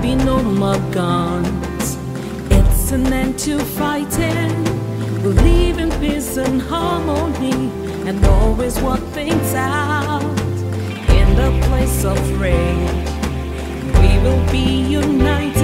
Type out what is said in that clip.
be no more guns. It's an end to fighting. We'll live in peace and harmony and always work things out. In the place of rage, we will be united.